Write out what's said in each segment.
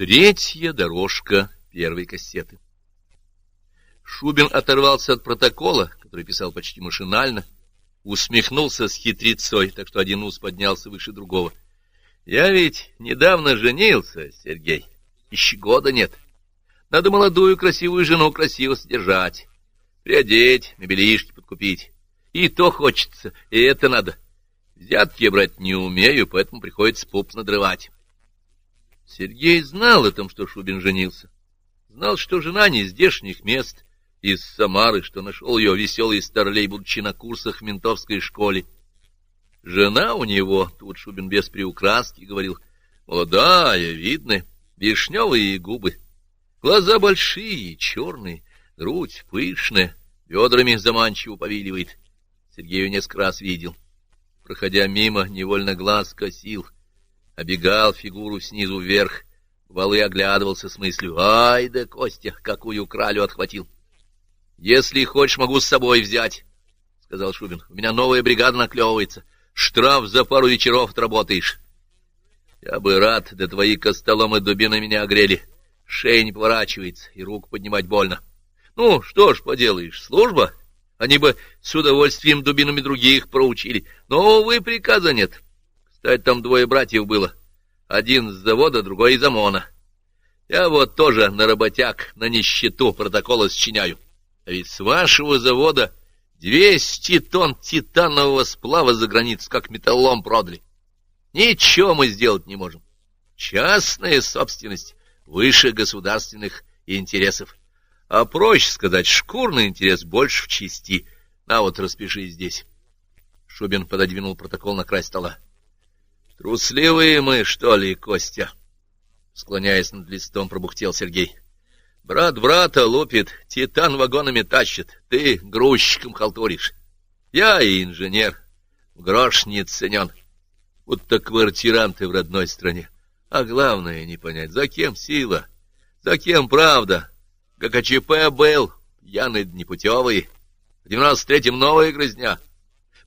Третья дорожка первой кассеты. Шубин оторвался от протокола, который писал почти машинально, усмехнулся с хитрецой, так что один ус поднялся выше другого. — Я ведь недавно женился, Сергей. Еще года нет. Надо молодую красивую жену красиво содержать, приодеть, мебелишки подкупить. И то хочется, и это надо. Взятки брать не умею, поэтому приходится пуп надрывать. Сергей знал о том, что Шубин женился. Знал, что жена не здешних мест, из Самары, что нашел ее веселый старлей, будучи на курсах в ментовской школе. Жена у него, тут Шубин без приукраски говорил, молодая, видная, вишневые губы, глаза большие, черные, грудь пышная, бедрами заманчиво повиливает. Сергей ее несколько раз видел. Проходя мимо, невольно глаз косил — обегал фигуру снизу вверх, валы оглядывался с мыслью «Ай да, Костя, какую кралю отхватил!» «Если хочешь, могу с собой взять», — сказал Шубин. «У меня новая бригада наклевывается. Штраф за пару вечеров отработаешь». «Я бы рад, да твои костоломы дубины меня огрели. Шея не поворачивается, и руку поднимать больно. Ну, что ж поделаешь, служба. Они бы с удовольствием дубинами других проучили. Но, увы, приказа нет». Кстати, там двое братьев было. Один с завода, другой из ОМОНа. Я вот тоже на работяг, на нищету протоколы сочиняю. А ведь с вашего завода двести тонн титанового сплава за границу, как металлом продали. Ничего мы сделать не можем. Частная собственность выше государственных интересов. А проще сказать, шкурный интерес больше в части. На вот, распиши здесь. Шубин пододвинул протокол на край стола. Трусливые мы, что ли, Костя? Склоняясь над листом, пробухтел Сергей. Брат брата лупит, титан вагонами тащит, ты грузчиком халтуришь. Я и инженер, в грош не ценен. Будто квартиранты в родной стране. А главное не понять, за кем сила, за кем правда. ГКЧП был, пьяный непутевый. В девяносто третьем новая грызня.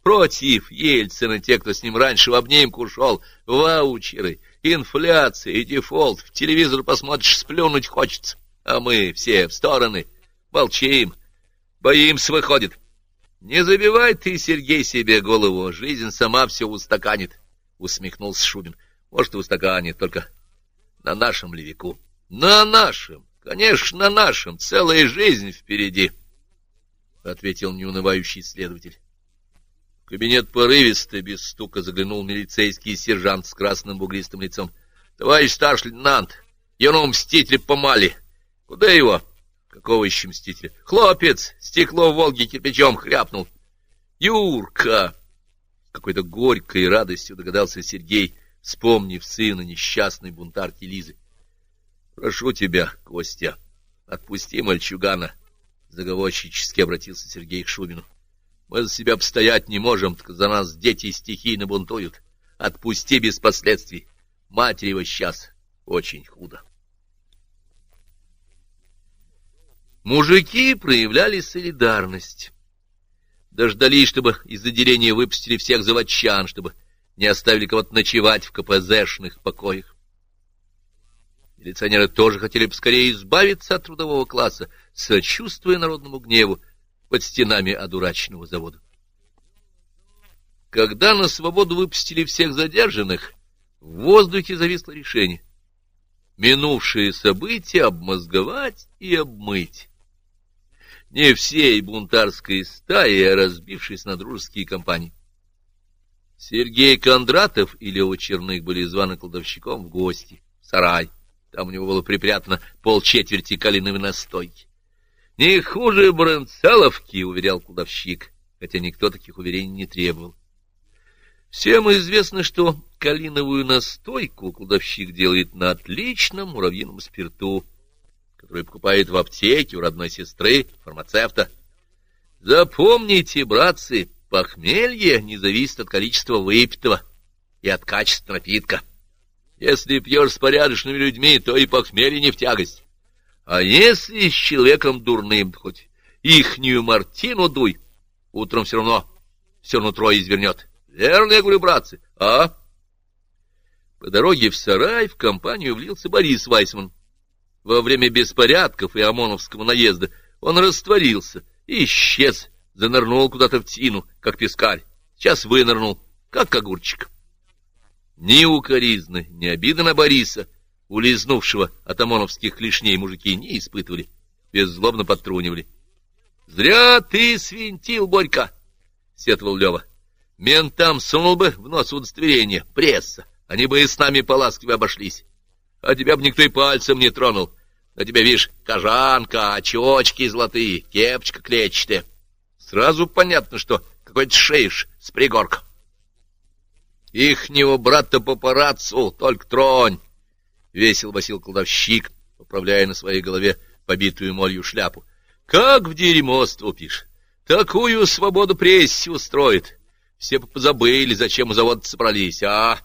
Против Ельцина те, кто с ним раньше в обнимку шел, ваучеры, инфляция и дефолт. В телевизор посмотришь, сплюнуть хочется. А мы все в стороны, молчим, боимся, выходит. Не забивай ты, Сергей, себе голову, жизнь сама все устаканит, — усмехнулся Шубин. Может, и устаканит, только на нашем ли веку? На нашем, конечно, на нашем, целая жизнь впереди, — ответил неунывающий следователь кабинет порывисто, без стука заглянул милицейский сержант с красным бугристым лицом. — Товарищ старший лейтенант, его мститель помали. Куда его? — Какого еще мстителя? — Хлопец, стекло в Волге кирпичом хряпнул. — Юрка! Какой-то горькой радостью догадался Сергей, вспомнив сына несчастной бунтарки Лизы. — Прошу тебя, Костя, отпусти мальчугана, — заговорщически обратился Сергей к Шубину. Мы за себя постоять не можем, так за нас дети стихийно бунтуют. Отпусти без последствий. Матери его сейчас очень худо. Мужики проявляли солидарность. Дождались, чтобы из отделения выпустили всех заводчан, чтобы не оставили кого-то ночевать в КПЗшных покоях. Милиционеры тоже хотели поскорее избавиться от трудового класса, сочувствуя народному гневу, под стенами одураченного завода. Когда на свободу выпустили всех задержанных, в воздухе зависло решение. Минувшие события обмозговать и обмыть. Не всей бунтарской стаи, а разбившись на дружеские компании. Сергей Кондратов и Лева Черных были званы кладовщиком в гости, в сарай. Там у него было припрятано полчетверти калиновой настойки. — Не хуже Бронцеловки, — уверял кладовщик, хотя никто таких уверений не требовал. Всем известно, что калиновую настойку кладовщик делает на отличном муравьином спирту, который покупает в аптеке у родной сестры, фармацевта. Запомните, братцы, похмелье не зависит от количества выпитого и от качества напитка. Если пьешь с порядочными людьми, то и похмелье не в тягость. А если с человеком дурным, хоть ихнюю мартину дуй, утром все равно все нутро извернет. Верно, я говорю, братцы, а? По дороге в сарай в компанию влился Борис Вайсман. Во время беспорядков и ОМОНовского наезда он растворился и исчез, занырнул куда-то в тину, как пескарь. Сейчас вынырнул, как огурчик. Ни укоризны, ни обиды на Бориса, улизнувшего от ОМОНовских клешней мужики, не испытывали, беззлобно подтрунивали. — Зря ты свинтил, Борька! — сетовал Лева. — Ментам сунул бы в нос удостоверение, пресса, они бы и с нами поласковее обошлись. А тебя бы никто и пальцем не тронул. На тебя, видишь, кожанка, очечки золотые, кепочка клетчатая. Сразу понятно, что какой-то шейш с пригорка. Ихнего брата папараццу только тронь! — весел басил кладовщик, поправляя на своей голове побитую молью шляпу. — Как в дерьмо ступишь! Такую свободу прессе устроит! Все позабыли, зачем у завода собрались, а...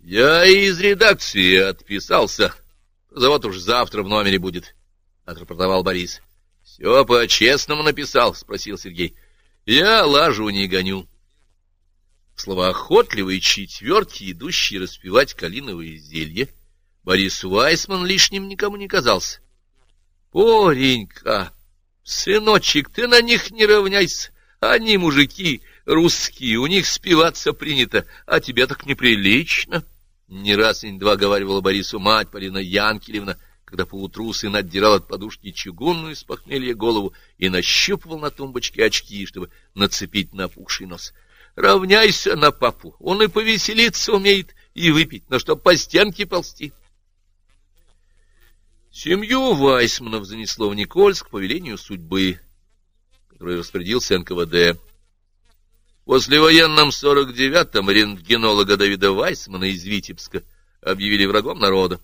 Я из редакции отписался. Завод уж завтра в номере будет, — отрапортовал Борис. — Все по-честному написал, — спросил Сергей. — Я лажу не гоню. Словоохотливый четверки, идущий распевать калиновые зелье, Борис Вайсман лишним никому не казался. — Поренька, сыночек, ты на них не равняйся. Они мужики русские, у них спиваться принято, а тебе так неприлично. — не раз и не два говорила Борису мать Полина Янкелевна, когда поутру сын отдирал от подушки чугунную с похмелья голову и нащупывал на тумбочке очки, чтобы нацепить на опухший нос. Равняйся на папу, он и повеселиться умеет, и выпить, но чтоб по стенке ползти. Семью Вайсманов занесло в Никольск по велению судьбы, который распорядился НКВД. Послевоенном 49-м рентгенолога Давида Вайсмана из Витебска объявили врагом народа.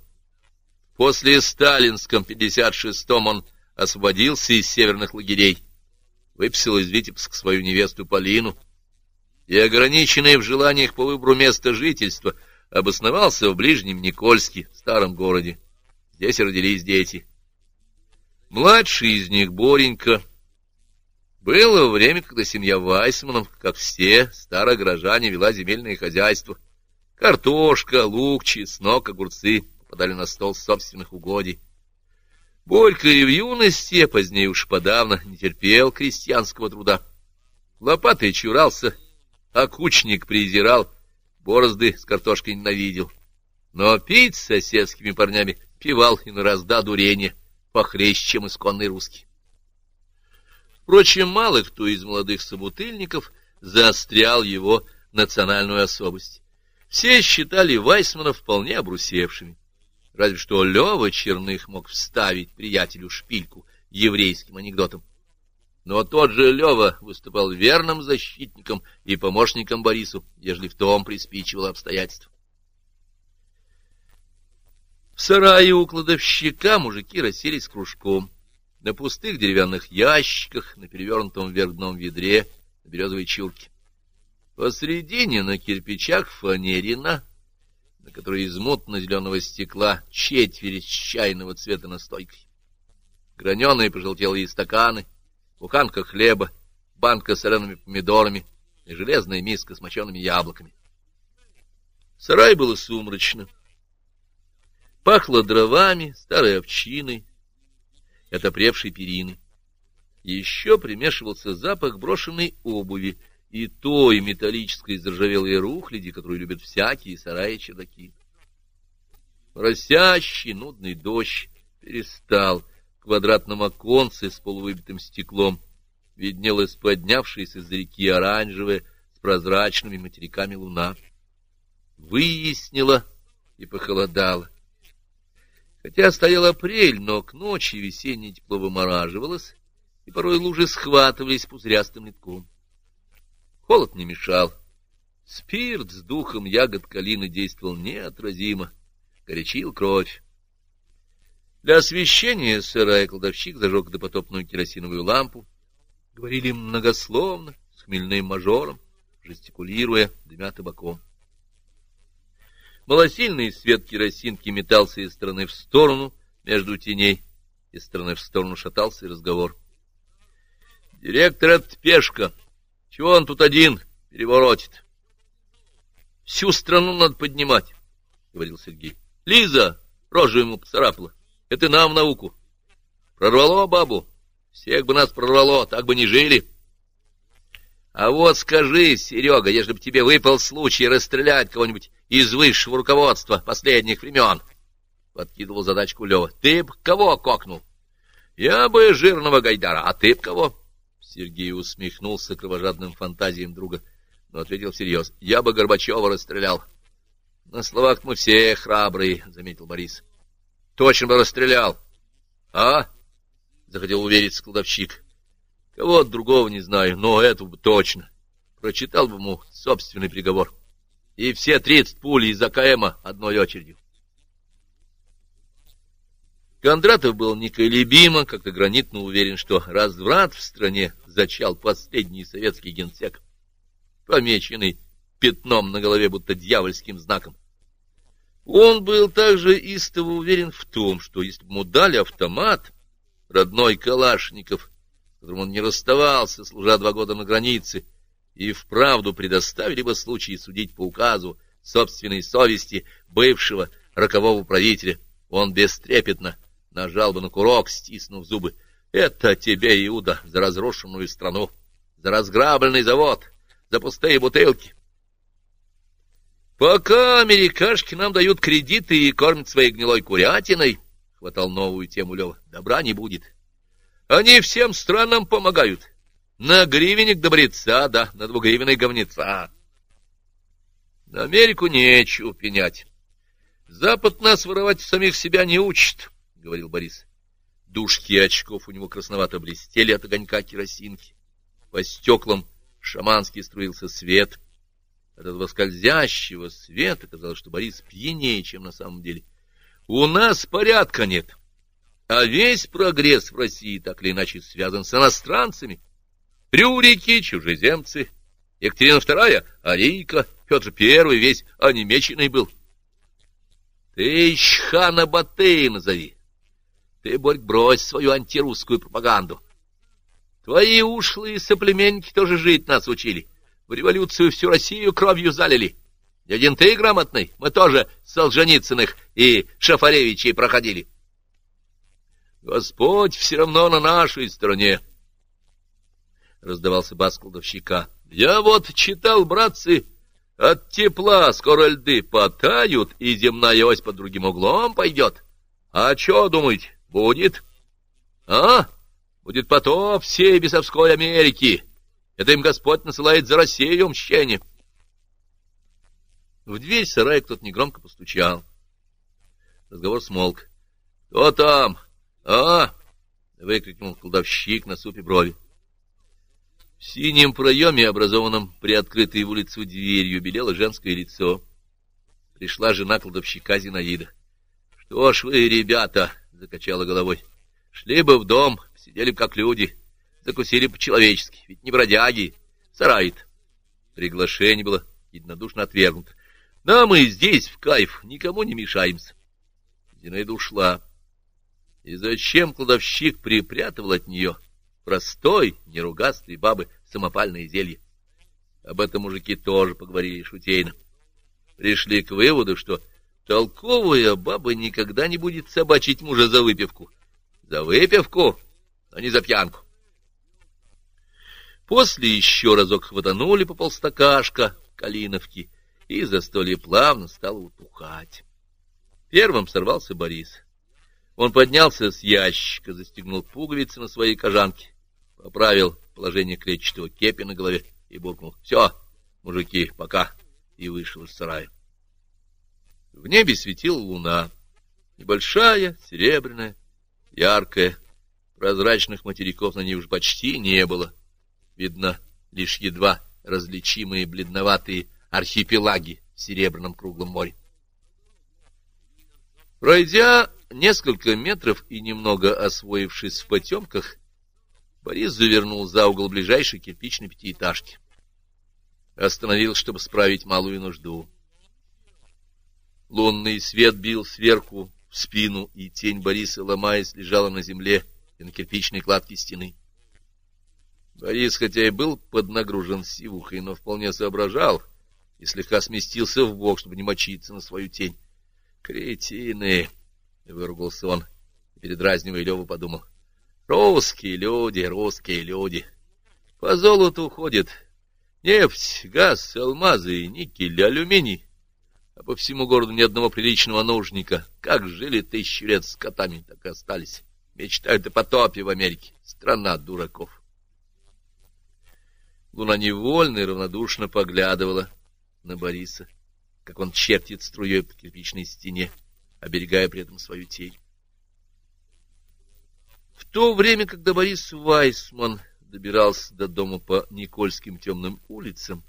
После сталинском 56-м он освободился из северных лагерей, выписал из Витебска свою невесту Полину и, ограниченный в желаниях по выбору места жительства, обосновался в Ближнем Никольске, старом городе. Здесь родились дети. Младший из них, Боренька, было время, когда семья Вайсманов, как все старогорожане, вела земельное хозяйство. Картошка, лук, чеснок, огурцы попадали на стол собственных угодий. Борька и в юности, а позднее уж подавно, не терпел крестьянского труда. Лопатой чурался, а кучник презирал, борозды с картошкой ненавидел. Но пить с соседскими парнями пивал и на разда дурение, похлеще, чем исконный русский. Впрочем, мало кто из молодых собутыльников заострял его национальную особость. Все считали Вайсмана вполне обрусевшими. Разве что Лева Черных мог вставить приятелю шпильку еврейским анекдотом. Но тот же Лева выступал верным защитником и помощником Борису, ежели в том приспичивало обстоятельств. В сарае у кладовщика мужики расселись кружком на пустых деревянных ящиках, на перевернутом вверх дном ведре, на березовой чурке. Посредине на кирпичах фанерина, на которой из мутно-зеленого стекла четверть чайного цвета настойкой. Граненые пожелтелые стаканы, буханка хлеба, банка с солеными помидорами и железная миска с мочеными яблоками. В сарае было сумрачно. Пахло дровами, старой овчиной, отопревшей перины. Еще примешивался запах брошенной обуви и той металлической заржавелой рухляди, которую любят всякие сараи чердаки. Росящий нудный дождь перестал. Квадратном оконце с полувыбитым стеклом виднелась поднявшаяся из реки оранжевая с прозрачными материками луна. Выяснила и похолодала. Хотя стоял апрель, но к ночи весеннее тепло вымораживалось, и порой лужи схватывались пузырястым литком. Холод не мешал. Спирт с духом ягод калины действовал неотразимо, горячил кровь. Для освещения сырая кладовщик зажег допотопную керосиновую лампу. Говорили многословно, с хмельным мажором, жестикулируя, дымя табаком. Малосильный свет керосинки метался из стороны в сторону между теней, из стороны в сторону шатался и разговор. «Директор — это пешка. Чего он тут один переворотит?» Всю страну надо поднимать, — говорил Сергей. — Лиза, рожу ему поцарапала. Это нам науку. Прорвало бабу. Всех бы нас прорвало, так бы не жили. А вот скажи, Серега, если бы тебе выпал случай расстрелять кого-нибудь из высшего руководства последних времен, — подкидывал задачку Лева, — ты б кого кокнул? Я бы жирного Гайдара, а ты б кого? Сергей усмехнулся кровожадным фантазиям друга, но ответил всерьез. Я бы Горбачева расстрелял. На словах мы все храбрые, — заметил Борис. Точно бы расстрелял. А? — захотел уверить складовщик. Кого другого не знаю, но эту бы точно. Прочитал бы ему собственный приговор. И все тридцать пуль из АКМа одной очередью. Кондратов был неколебимо, как-то гранитно уверен, что разврат в стране зачал последний советский генсек, помеченный пятном на голове, будто дьявольским знаком. Он был также истово уверен в том, что если бы ему дали автомат, родной Калашников, которым он не расставался, служа два года на границе, и вправду предоставили бы случай судить по указу собственной совести бывшего рокового правителя, он бестрепетно нажал бы на курок, стиснув зубы. Это тебе, Иуда, за разрушенную страну, за разграбленный завод, за пустые бутылки. Пока америкашки нам дают кредиты и кормят своей гнилой курятиной, — хватал новую тему Лева, — добра не будет. Они всем странам помогают. На гривенник добреца, да, на двугривенный говнеца. На Америку нечего пенять. Запад нас воровать самих себя не учит — говорил Борис. Дужки очков у него красновато блестели от огонька керосинки. По стеклам шаманский струился свет. От этого скользящего света казалось, что Борис пьянее, чем на самом деле. У нас порядка нет. А весь прогресс в России так или иначе связан с иностранцами. Рюрики, чужеземцы, Екатерина II, Арийка, Петр I весь онемеченный был. Ты хана Батыя назови. Ты, Борь, брось свою антирусскую пропаганду. Твои ушлые соплеменники тоже жить нас учили. Революцию всю Россию кровью залили. Не один ты грамотный, мы тоже Солженицыных и Шафаревичей проходили. Господь все равно на нашей стороне. Раздавался бас кладовщика. Я вот читал, братцы, от тепла скоро льды потают, и земная ось под другим углом пойдет. А что думаете? Будет. А? Будет потоп всей бесовской Америки. Это им Господь насылает за Россию мщение. В дверь сарая кто-то негромко постучал. Разговор смолк. — Кто там? А? — выкрикнул кладовщик на супе брови. В синем проеме, образованном при открытой в улицу дверью, белело женское лицо. Пришла жена кладовщика Зинаида. — Что ж вы, ребята, закачала головой. Шли бы в дом, сидели бы как люди, закусили по-человечески, ведь не бродяги, сарает. Приглашение было единодушно отвергнуто. Да мы здесь, в кайф, никому не мешаемся. Зинаида ушла. И зачем кладовщик припрятывал от нее простой, неругастый бабы самопальное зелье? Об этом мужики тоже поговорили шутейно. Пришли к выводу, что Толковая баба никогда не будет собачить мужа за выпивку. За выпивку, а не за пьянку. После еще разок хватанули по полстакашка калиновки, и застолье плавно стало утухать. Первым сорвался Борис. Он поднялся с ящика, застегнул пуговицы на своей кожанке, поправил положение клетчатого кепи на голове и буркнул «Все, мужики, пока!» и вышел из сарая. В небе светила луна, небольшая, серебряная, яркая. Прозрачных материков на ней уже почти не было. Видно лишь едва различимые бледноватые архипелаги в серебряном круглом море. Пройдя несколько метров и немного освоившись в потемках, Борис завернул за угол ближайшей кирпичной пятиэтажки. Остановился, чтобы справить малую нужду. Лунный свет бил сверху в спину, и тень Бориса, ломаясь, лежала на земле и на кирпичной кладке стены. Борис, хотя и был поднагружен сивухой, но вполне соображал и слегка сместился в бок, чтобы не мочиться на свою тень. «Кретины!» — выругался он, передразнивая Леву, подумал. «Русские люди, русские люди! По золоту ходят нефть, газ, алмазы, никель, алюминий, а по всему городу ни одного приличного нужника. Как жили тысячи лет с котами, так и остались. Мечтают о потопе в Америке. Страна дураков!» Луна невольно и равнодушно поглядывала на Бориса, как он чертит струей по кирпичной стене, оберегая при этом свою тень. В то время, когда Борис Вайсман добирался до дома по Никольским темным улицам,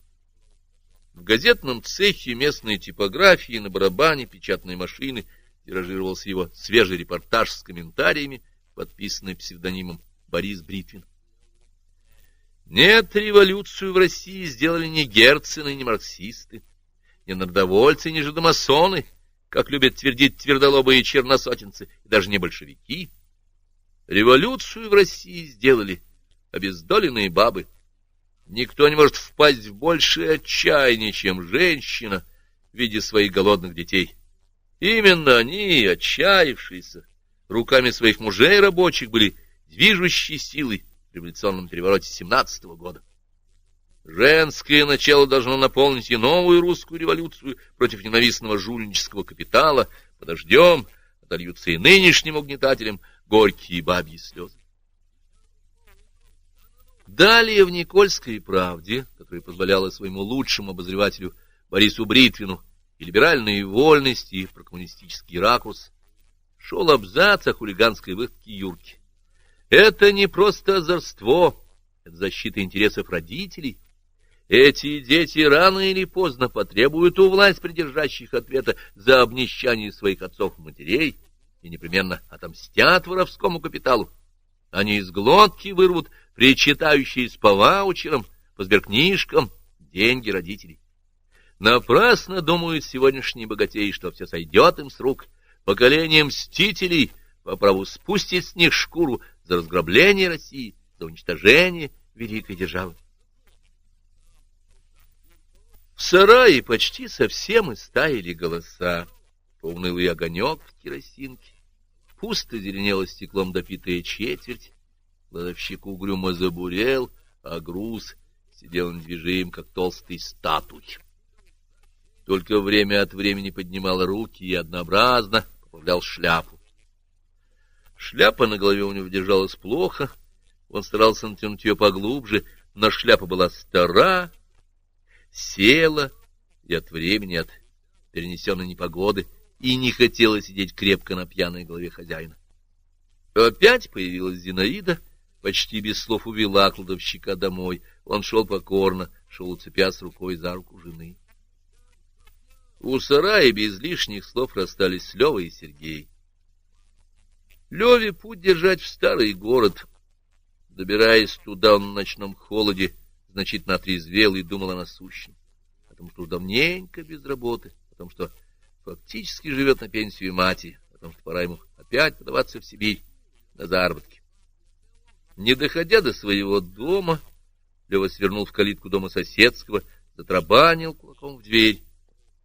в газетном цехе местной типографии на барабане печатной машины тиражировался его свежий репортаж с комментариями, подписанный псевдонимом Борис Бритвин. Нет, революцию в России сделали не герцены, не марксисты, не народовольцы, не жидомасоны, как любят твердить твердолобые черносотенцы, и даже не большевики. Революцию в России сделали обездоленные бабы. Никто не может впасть в большее отчаяние, чем женщина, видя своих голодных детей. Именно они, отчаявшиеся, руками своих мужей рабочих, были движущей силой в революционном перевороте 17 -го года. Женское начало должно наполнить и новую русскую революцию против ненавистного жульнического капитала. Подождем, отольются и нынешним угнетателям горькие бабьи слезы. Далее в Никольской правде, которая позволяла своему лучшему обозревателю Борису Бритвину и либеральные вольности, и прокоммунистический ракурс, шел абзац о хулиганской выходке Юрки. Это не просто озорство, это защита интересов родителей. Эти дети рано или поздно потребуют у власть придержащих ответа за обнищание своих отцов и матерей и непременно отомстят воровскому капиталу. Они из глотки вырвут причитающие по ваучерам, по сберкнижкам деньги родителей. Напрасно думают сегодняшние богатеи, что все сойдет им с рук. Поколение мстителей по праву спустить с них шкуру за разграбление России, за уничтожение великой державы. В сарае почти совсем истаяли голоса, поунылый огонек в керосинке, пусто зеленела стеклом допитая четверть, кладовщик угрюмо забурел, а груз сидел недвижим, как толстый статуй. Только время от времени поднимал руки и однообразно поправлял шляпу. Шляпа на голове у него держалась плохо, он старался натянуть ее поглубже, но шляпа была стара, села и от времени, от перенесенной непогоды, и не хотела сидеть крепко на пьяной голове хозяина. Опять появилась Зинаида, почти без слов увела кладовщика домой. Он шел покорно, шел уцепясь рукой за руку жены. У сарая без лишних слов расстались Лева и Сергей. Леве путь держать в старый город. Добираясь туда он на ночном холоде, значительно отрезвел и думал о насущном. О том, что давненько без работы, о том, что фактически живет на пенсию матери, о том, что пора ему опять подаваться в Сибирь на заработки. Не доходя до своего дома, Лева свернул в калитку дома соседского, затрабанил кулаком в дверь.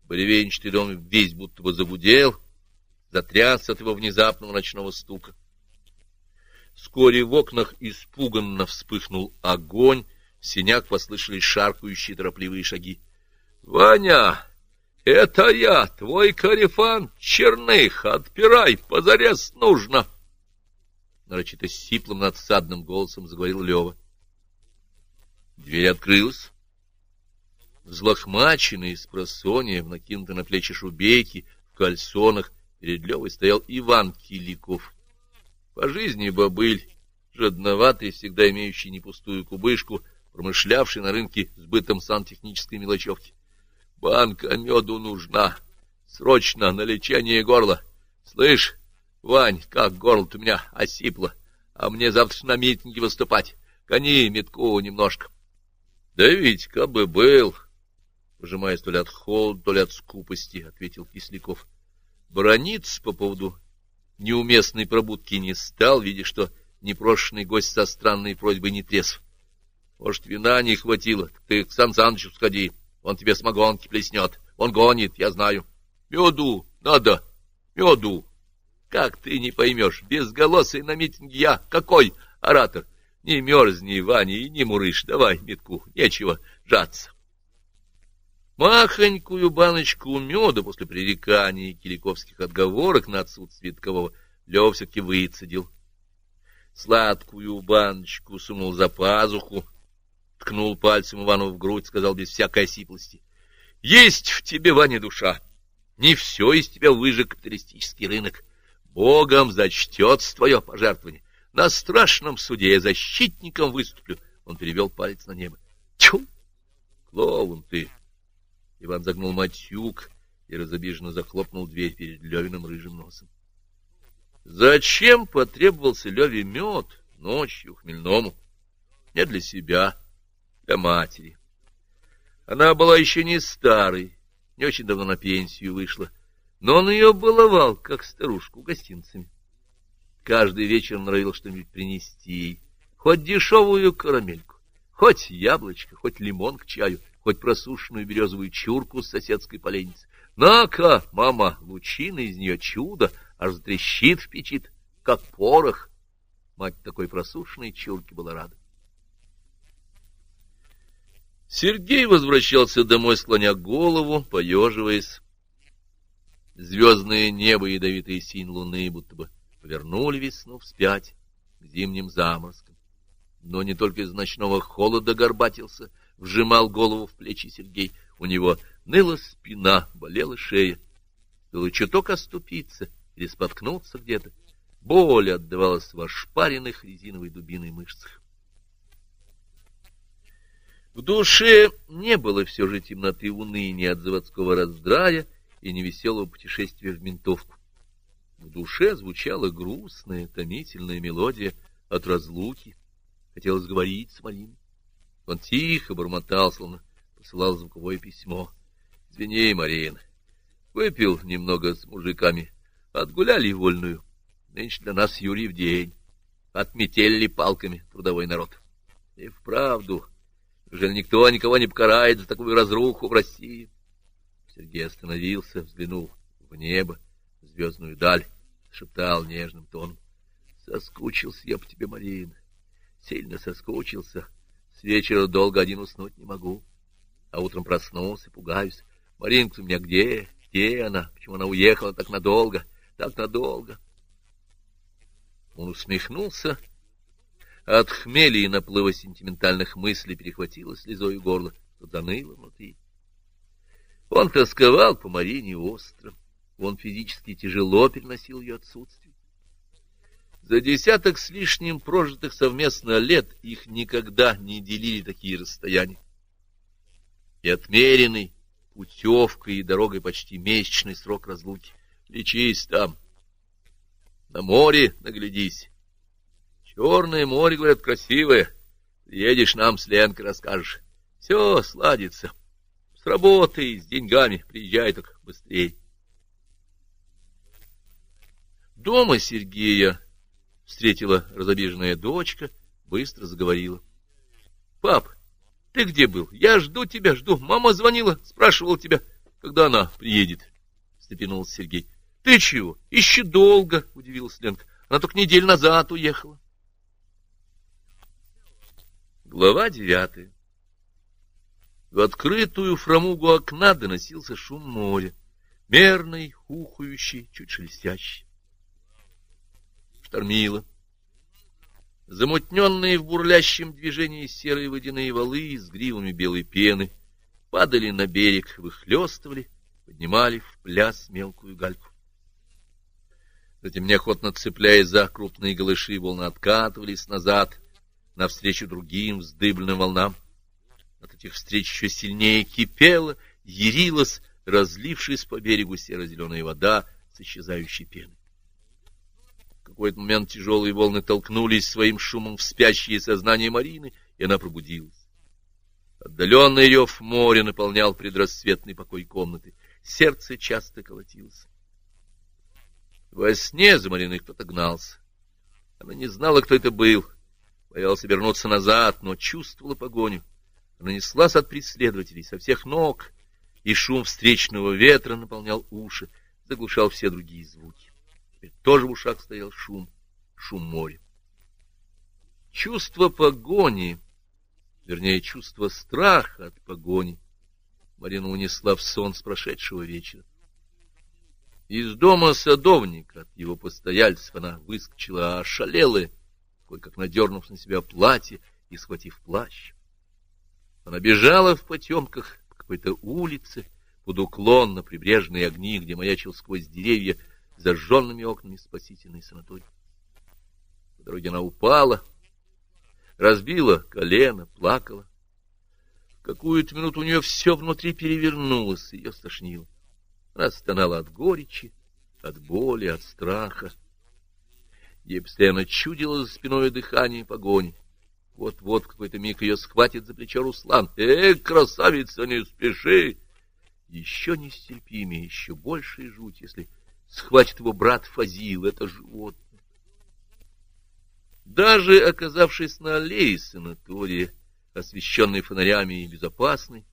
Болевенчатый дом весь будто бы загудел, затрясся от его внезапного ночного стука. Вскоре в окнах испуганно вспыхнул огонь, в синяк послышались шаркающие торопливые шаги. — Ваня, это я, твой карифан, черных, отпирай, позарез нужно! Нарочито сиплым надсадным голосом заговорил Лева. Дверь открылась. Взлохмаченный с просонья, накинутой на плечи шубейки, в кальсонах, Перед Левой стоял Иван Киликов. По жизни бобыль, жадноватый, всегда имеющий непустую кубышку, промышлявший на рынке сбытом сантехнической мелочевки. Банка меду нужна. Срочно на лечение горла. Слышь, Вань, как горло у меня осипло, а мне завтра на митинге выступать. Гони метку немножко. Да ведь кабы был, пожимаясь то ли от холода, то ли от скупости, ответил Кисляков. Брониться по поводу неуместной пробудки не стал, видя, что непрошенный гость со странной просьбой не трезв. Может, вина не хватило, ты к Сан Санычу сходи, Он тебе самогонки плеснет. Он гонит, я знаю. Меду надо, меду. Как ты не поймешь, безголосый на митинге я какой оратор? Не мерзни, Ваня, и не мурыш, давай метку, нечего жаться. Махонькую баночку меда после пререканий и киликовских отговорок на отсутствие такового Лев все-таки выцедил. Сладкую баночку сунул за пазуху, ткнул пальцем Ивану в грудь, сказал без всякой осиплости. — Есть в тебе, Ваня, душа. Не все из тебя выжег капиталистический рынок. Богом зачтется твое пожертвование. На страшном суде я защитником выступлю. Он перевел палец на небо. Тьфу! Клоун ты! Иван загнул матюк и разобиженно захлопнул дверь перед Левиным рыжим носом. Зачем потребовался Леве мед ночью хмельному? Не для себя, для матери. Она была еще не старой, не очень давно на пенсию вышла, но он ее баловал, как старушку, гостинцами. Каждый вечер норовил что-нибудь принести, хоть дешевую карамельку, хоть яблочко, хоть лимон к чаю, хоть просушенную березовую чурку с соседской поленницы. На-ка, мама, лучина из нее чудо, аж трещит в как порох. Мать такой просушенной чурки была рада. Сергей возвращался домой, склоня голову, поеживаясь. Звездное небо и ядовитые синь луны будто бы повернули весну вспять к зимним заморозкам. Но не только из ночного холода горбатился, вжимал голову в плечи Сергей. У него ныла спина, болела шея. Было чуток оступиться или споткнуться где-то. Боль отдавалась в ошпаренных резиновой дубиной мышцах. В душе не было все же темноты уныния от заводского раздрая и невеселого путешествия в ментовку. В душе звучала грустная, томительная мелодия от разлуки. Хотелось говорить с Мариной. Он тихо бормотал, словно посылал звуковое письмо. — Извини, Марин, выпил немного с мужиками, отгуляли вольную. Нынче для нас Юрий в день. Отметели палками трудовой народ. И вправду... Жаль, никто никого не покарает за такую разруху в России. Сергей остановился, взглянул в небо, в звездную даль, шептал нежным тоном. Соскучился я по тебе, Марина, сильно соскучился. С вечера долго один уснуть не могу. А утром проснулся, пугаюсь. Маринка у меня где? Где она? Почему она уехала так надолго? Так надолго? Он усмехнулся от хмеля и наплыва сентиментальных мыслей перехватило слезой горло, что заныло внутри. Он тосковал по Марине остро, он физически тяжело переносил ее отсутствие. За десяток с лишним прожитых совместно лет их никогда не делили такие расстояния. И отмеренный путевкой и дорогой почти месячный срок разлуки. Лечись там, на море наглядись, Черное море, говорят, красивое. Едешь нам с Ленкой расскажешь. Все сладится. С работой, с деньгами. Приезжай так быстрее. Дома Сергея встретила разобиженная дочка, быстро заговорила. — Пап, ты где был? Я жду тебя, жду. Мама звонила, спрашивала тебя, когда она приедет. — встрепенулся Сергей. — Ты чего? Еще долго, — удивилась Ленка. Она только неделю назад уехала. Глава девятая. В открытую фрамугу окна доносился шум моря, мерный, ухающий, чуть шелестящий. Штормило. Замутненные в бурлящем движении серые водяные валы с гривами белой пены падали на берег, выхлестывали, поднимали в пляс мелкую гальку. Затем, неохотно цепляясь за крупные голыши, волны откатывались назад — навстречу другим вздыбленным волнам. От этих встреч еще сильнее кипела, ярилась, разлившись по берегу серо-зеленая вода с исчезающей пеной. Какой-то момент тяжелые волны толкнулись своим шумом в спящее сознание Марины, и она пробудилась. Отдаленный рев моря наполнял предрассветный покой комнаты. Сердце часто колотилось. Во сне за Мариной кто-то гнался. Она не знала, кто это был — Боялась вернуться назад, но чувствовала погоню. Она неслась от преследователей со всех ног, и шум встречного ветра наполнял уши, заглушал все другие звуки. Теперь тоже в ушах стоял шум, шум моря. Чувство погони, вернее, чувство страха от погони, Марина унесла в сон с прошедшего вечера. Из дома садовника от его постояльцев она выскочила ошалелая, кое-как надернув на себя платье и схватив плащ. Она бежала в потемках по какой-то улице, под уклон на прибрежные огни, где маячил сквозь деревья зажженными окнами спасительный санаторий. По дороге она упала, разбила колено, плакала. Какую-то минуту у нее все внутри перевернулось, ее стошнило. Она стонала от горечи, от боли, от страха. Ей постоянно чудило за спиной дыхание погони. Вот-вот в какой-то миг ее схватит за плечо Руслан. «Эй, красавица, не спеши!» Еще нестерпимее, еще большая жуть, если схватит его брат Фазил, это животное. Даже оказавшись на аллее санатория, освещенной фонарями и безопасной,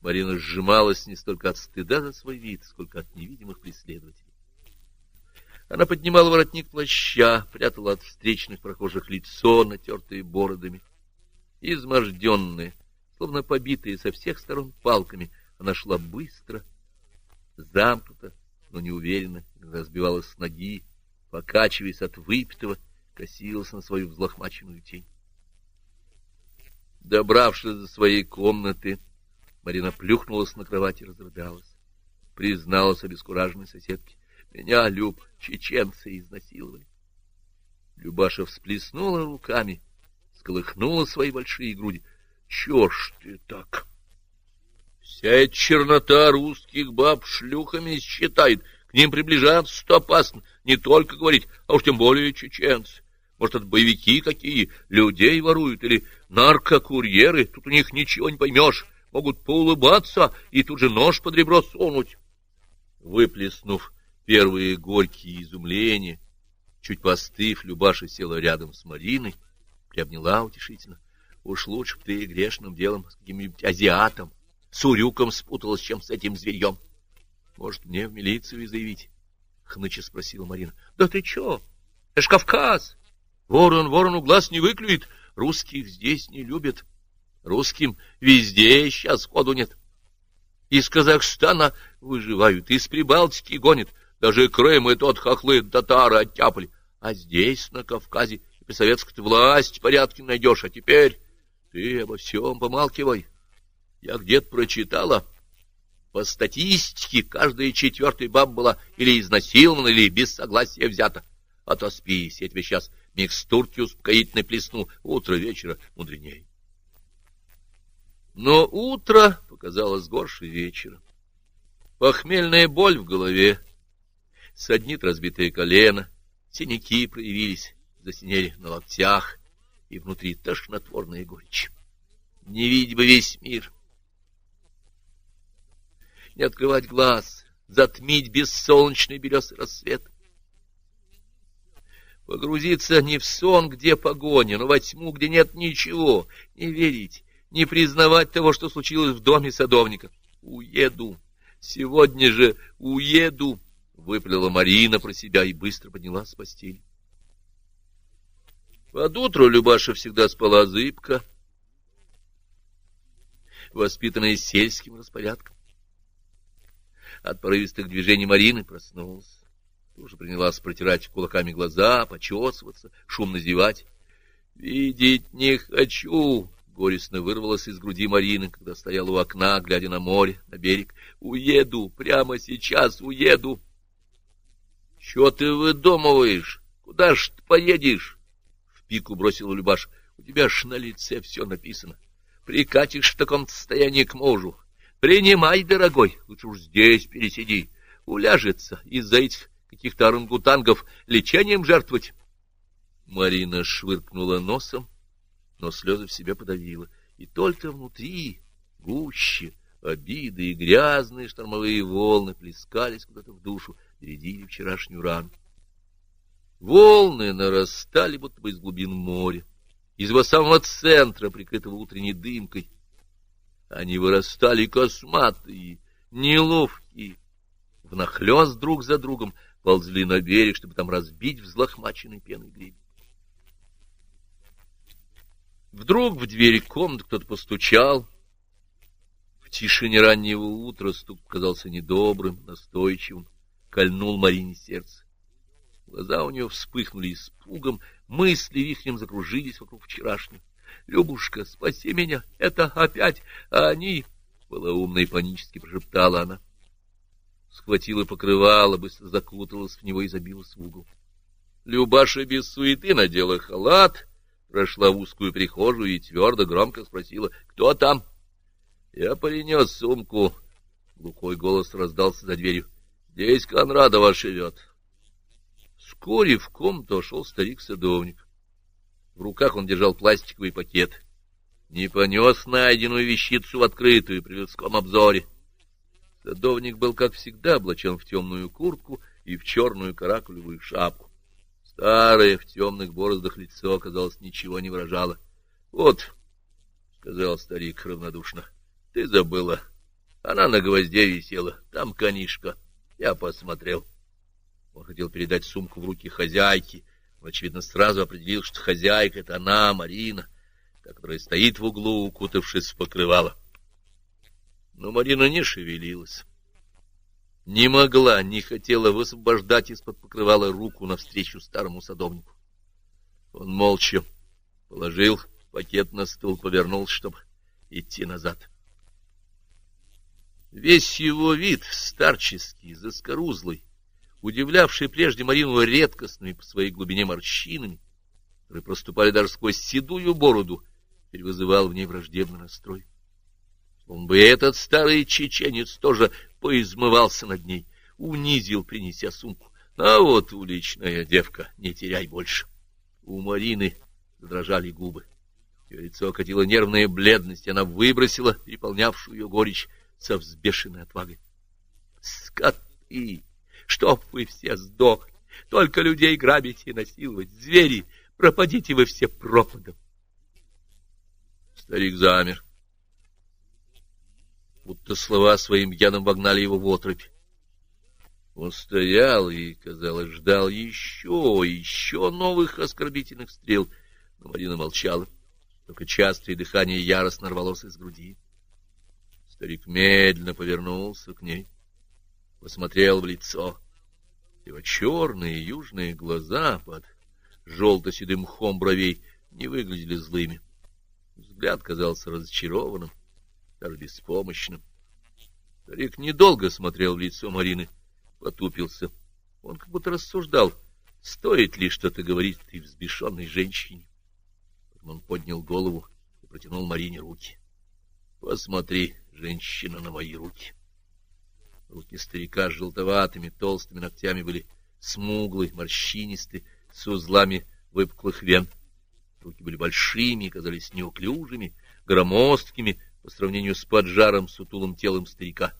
Марина сжималась не столько от стыда за свой вид, сколько от невидимых преследователей. Она поднимала воротник плаща, прятала от встречных прохожих лицо, натертые бородами. Изможденная, словно побитая со всех сторон палками, она шла быстро, замкнуто, но неуверенно, когда сбивалась с ноги, покачиваясь от выпитого, косилась на свою взлохмаченную тень. Добравшись до своей комнаты, Марина плюхнулась на кровать и разрыдалась. Призналась обескураженной соседке. Меня, Люб, чеченцы изнасиловали. Любаша всплеснула руками, сколыхнула свои большие груди. Чё ж ты так? Вся чернота русских баб шлюхами считает. К ним приближаться-то опасно. Не только говорить, а уж тем более чеченцы. Может, это боевики какие, людей воруют или наркокурьеры. Тут у них ничего не поймешь могут поулыбаться и тут же нож под ребро сунуть. Выплеснув первые горькие изумления, чуть постыв, Любаша села рядом с Мариной, приобняла утешительно. Уж лучше бы ты грешным делом с каким-нибудь азиатом, с урюком спуталась, чем с этим зверьем. Может, мне в милицию заявить? — хныча спросила Марина. — Да ты чё? Это ж Кавказ! Ворон ворону глаз не выклюет, русских здесь не любят. — Русским везде сейчас ходу нет. Из Казахстана выживают, из Прибалтики гонят. Даже Крым и тот хохлы татары оттяпали. А здесь, на Кавказе, при советской власть порядки найдешь. А теперь ты обо всем помалкивай. Я где-то прочитала. По статистике, каждая четвертая баба была или изнасилована, или без согласия взята. А то спись, я тебе сейчас микстурки успокоительной плесну. Утро вечера мудреней. Но утро показалось горше вечера. Похмельная боль в голове, саднит разбитое колено, синяки проявились, засинели на локтях, и внутри тошнотворная горечь. Не видеть бы весь мир. Не открывать глаз, затмить бессолнечный белесый рассвет. Погрузиться не в сон, где погоня, но во тьму, где нет ничего, не верить, не признавать того, что случилось в доме садовника. Уеду, сегодня же уеду, выплела Марина про себя и быстро поднялась с постели. Под утро Любаша всегда спала зыбко, воспитанная сельским распорядком. От порывистых движений Марины проснулась. Тоже принялась протирать кулаками глаза, почесываться, шумно зевать. — Видеть не хочу, горестно вырвалось из груди Марины, когда стояла у окна, глядя на море, на берег. «Уеду! Прямо сейчас уеду!» «Чего ты выдумываешь? Куда ж ты поедешь?» В пику бросила Любаш. «У тебя ж на лице все написано. Прикатишь в таком состоянии к мужу. Принимай, дорогой, лучше уж здесь пересиди. Уляжется из-за этих каких-то орангутангов лечением жертвовать». Марина швыркнула носом, но слезы в себе подавила. И только внутри, гуще, обиды и грязные штормовые волны плескались куда-то в душу, бередили вчерашнюю рану. Волны нарастали, будто бы из глубин моря, из его самого центра, прикрытого утренней дымкой, Они вырастали косматые, неловкие, внахлёст друг за другом ползли на берег, чтобы там разбить взлохмаченный пеной гребень. Вдруг в двери комнаты кто-то постучал. В тишине раннего утра стук казался недобрым, настойчивым, кольнул Марине сердце. Глаза у нее вспыхнули испугом, мысли вихрем закружились вокруг вчерашнего. — Любушка, спаси меня, это опять они! — полоумно и панически прошептала она. Схватила покрывало, быстро закуталась в него и забилась в угол. Любаша без суеты надела халат, прошла в узкую прихожую и твердо громко спросила, кто там? Я принес сумку. Глухой голос раздался за дверью. Здесь Конрадова живет. Вскоре в комнату вошел старик-садовник. В руках он держал пластиковый пакет. Не понес найденную вещицу в открытую при людском обзоре. Садовник был, как всегда, облачен в темную куртку и в черную каракулевую шапку. Старое в темных бороздах лицо, казалось, ничего не выражало. — Вот, — сказал старик равнодушно, — ты забыла. Она на гвозде висела, там конишка. Я посмотрел. Он хотел передать сумку в руки хозяйки. Он, очевидно, сразу определил, что хозяйка — это она, Марина, которая стоит в углу, укутавшись в покрывало. Но Марина не шевелилась не могла, не хотела высвобождать из-под покрывала руку навстречу старому садовнику. Он молча положил пакет на стул, повернулся, чтобы идти назад. Весь его вид, старческий, заскорузлый, удивлявший прежде Марину редкостными по своей глубине морщинами, которые проступали даже сквозь седую бороду, теперь вызывал в ней враждебный настрой. Он бы этот старый чеченец тоже поизмывался над ней, унизил, принеся сумку. А вот уличная девка, не теряй больше. У Марины задрожали губы. Ее лицо окатило нервная бледность, она выбросила переполнявшую ее горечь со взбешенной отвагой. Скоты! Чтоб вы все сдохли! Только людей грабить и насиловать! Звери! Пропадите вы все пропадом! Старик замер будто слова своим ядом вогнали его в отрубь. Он стоял и, казалось, ждал еще, еще новых оскорбительных стрел, но Марина молчала, только частое дыхание яростно рвалось из груди. Старик медленно повернулся к ней, посмотрел в лицо. Его черные южные глаза под желто-седым мхом бровей не выглядели злыми. Взгляд казался разочарованным даже беспомощным. Старик недолго смотрел в лицо Марины, потупился. Он как будто рассуждал, стоит ли что-то говорить этой взбешенной женщине. Потом он поднял голову и протянул Марине руки. — Посмотри, женщина, на мои руки. Руки старика с желтоватыми толстыми ногтями были смуглые, морщинистые, с узлами выпуклых вен. Руки были большими, казались неуклюжими, громоздкими, по сравнению с поджаром сутулым телом старика.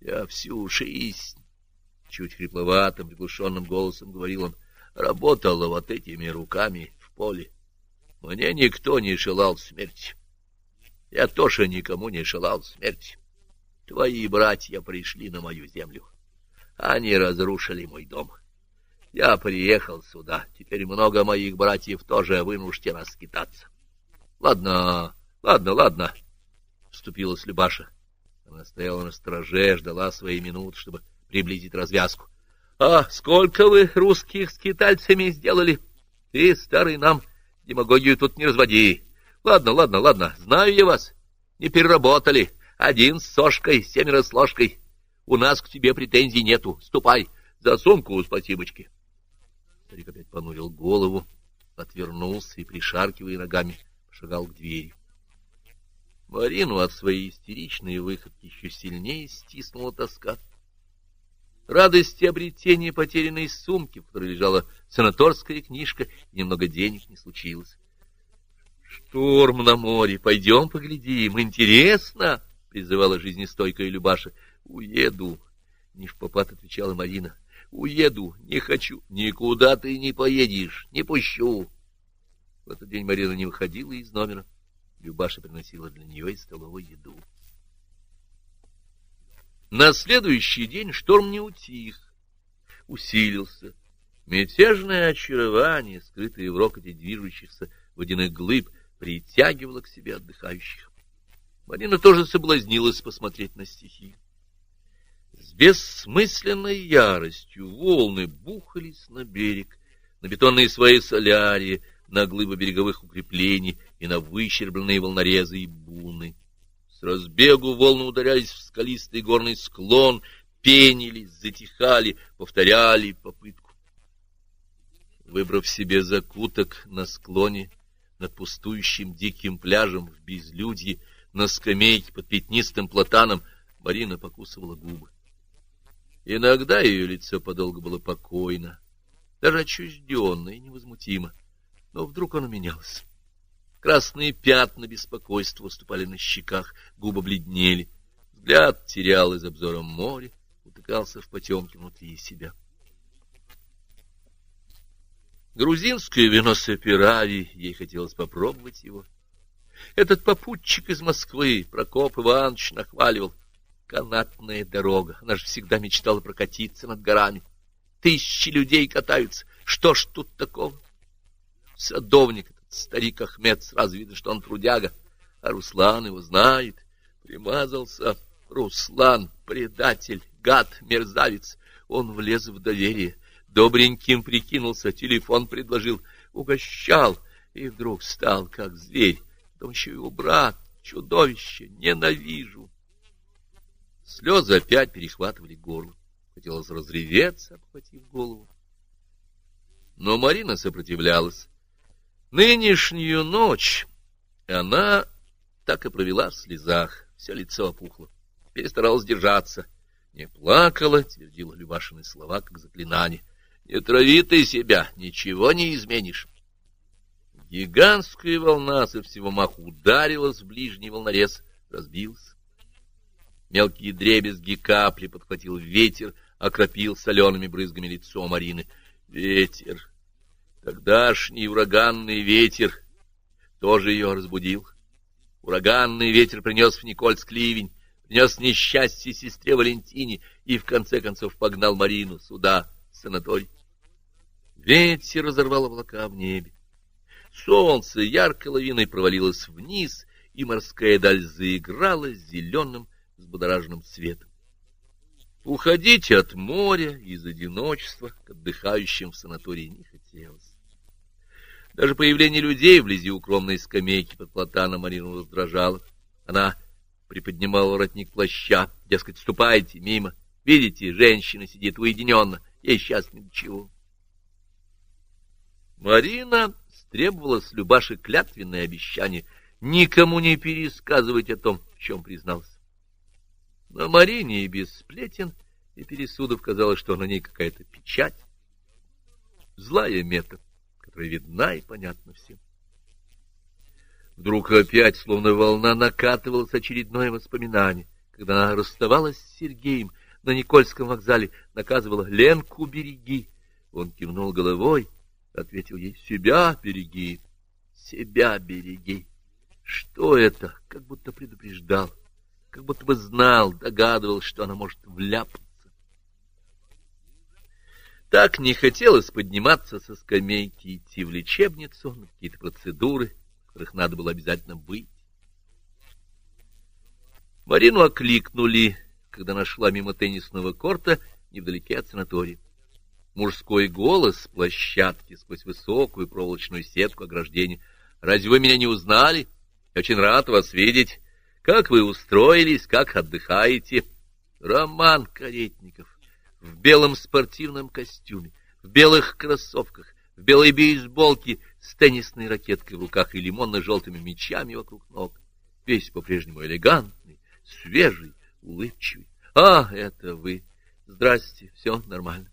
Я всю жизнь, чуть хрипловатым, приглушенным голосом говорил он, работала вот этими руками в поле. Мне никто не желал смерти. Я тоже никому не желал смерти. Твои братья пришли на мою землю. Они разрушили мой дом. Я приехал сюда. Теперь много моих братьев тоже вынуждены скитаться. Ладно, ладно, ладно вступилась Любаша. Она стояла на страже, ждала своей минуты, чтобы приблизить развязку. — А сколько вы русских с китайцами сделали? Ты, старый, нам демагогию тут не разводи. Ладно, ладно, ладно, знаю я вас. Не переработали. Один с сошкой, семеро с ложкой. У нас к тебе претензий нету. Ступай за сумку, спасибочки. Старик опять понурил голову, отвернулся и, пришаркивая ногами, шагал к двери. Марину от своей истеричной выходки еще сильнее стиснула тоска. Радости обретения потерянной сумки, в которой лежала санаторская книжка, и немного денег не случилось. «Шторм на море, пойдем поглядим, интересно!» — призывала жизнестойкая Любаша. «Уеду!» — не в попад отвечала Марина. «Уеду, не хочу. Никуда ты не поедешь, не пущу!» В этот день Марина не выходила из номера. Любаша приносила для нее из столовой еду. На следующий день шторм не утих, усилился. Мятежное очарование, скрытое в рокоте движущихся водяных глыб, притягивало к себе отдыхающих. Марина тоже соблазнилась посмотреть на стихи. С бессмысленной яростью волны бухались на берег, на бетонные свои солярии, на глыбы береговых укреплений и на выщербленные волнорезы и буны. С разбегу волны ударялись в скалистый горный склон, пенились, затихали, повторяли попытку. Выбрав себе закуток на склоне, над пустующим диким пляжем в безлюдье, на скамейке под пятнистым платаном, Марина покусывала губы. Иногда ее лицо подолгу было покойно, даже отчужденно и невозмутимо, но вдруг оно менялось. Красные пятна беспокойства выступали на щеках, губы бледнели, взгляд терял из обзора море, утыкался в потемки внутри себя. Грузинское вино Саперави, ей хотелось попробовать его. Этот попутчик из Москвы, Прокоп Иванович, нахваливал. Канатная дорога, она же всегда мечтала прокатиться над горами. Тысячи людей катаются, что ж тут такого? Садовник, этот старик Ахмед, сразу видно, что он трудяга, а Руслан его знает, примазался. Руслан, предатель, гад, мерзавец, он влез в доверие, добреньким прикинулся, телефон предложил, угощал, и вдруг стал как зверь, потом еще его брат, чудовище, ненавижу. Слезы опять перехватывали горло. Хотелось разреветься, обхватив голову. Но Марина сопротивлялась. Нынешнюю ночь она так и провела в слезах, все лицо опухло, перестаралась держаться. Не плакала, твердила Любашины слова, как заклинание. Не трави ты себя, ничего не изменишь. Гигантская волна со всего маху ударилась в ближний волнорез, разбилась. Мелкие дребезги капли подхватил ветер, окропил солеными брызгами лицо Марины. Ветер! Тогдашний ураганный ветер тоже ее разбудил. Ураганный ветер принес в Никольск ливень, принес несчастье сестре Валентине и, в конце концов, погнал Марину сюда, в санаторий. Ветер разорвал облака в небе. Солнце яркой лавиной провалилось вниз, и морская даль заиграла зеленым взбудораженным цветом. Уходить от моря из одиночества к отдыхающим в санатории не хотелось. Даже появление людей вблизи укромной скамейки под платаном Марину раздражало. Она приподнимала воротник плаща, дескать, ступайте мимо. Видите, женщина сидит уединенно, ей сейчас ничего. Марина требовала с Любаши клятвенное обещание никому не пересказывать о том, в чем призналась. Но Марине и без сплетен и пересудов казалось, что на ней какая-то печать, злая мета которая видна и понятна всем. Вдруг опять, словно волна, накатывалось очередное воспоминание, когда она расставалась с Сергеем на Никольском вокзале, наказывала «Ленку береги». Он кивнул головой, ответил ей «Себя береги, себя береги». Что это? Как будто предупреждал, как будто бы знал, догадывался, что она может вляпаться. Так не хотелось подниматься со скамейки, идти в лечебницу на какие-то процедуры, которых надо было обязательно быть. Марину окликнули, когда нашла мимо теннисного корта невдалеке от санатория. Мужской голос с площадки сквозь высокую проволочную сетку ограждения. «Разве вы меня не узнали? Я очень рад вас видеть. Как вы устроились, как отдыхаете?» Роман Каретников в белом спортивном костюме, в белых кроссовках, в белой бейсболке с теннисной ракеткой в руках и лимонно-желтыми мечами вокруг ног. Весь по-прежнему элегантный, свежий, улыбчивый. А, это вы. Здрасте, все нормально.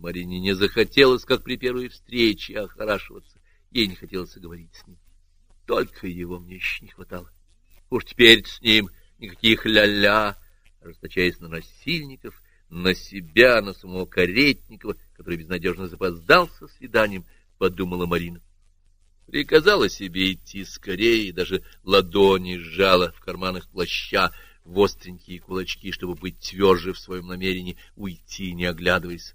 Марине не захотелось, как при первой встрече, охорашиваться. Ей не хотелось говорить с ним. Только его мне еще не хватало. Уж теперь с ним никаких ля-ля, расточаясь на насильников, на себя, на самого Каретникова, который безнадежно запоздал со свиданием, подумала Марина. Приказала себе идти скорее, и даже ладони сжала в карманах плаща, в остренькие кулачки, чтобы быть тверже в своем намерении уйти, не оглядываясь.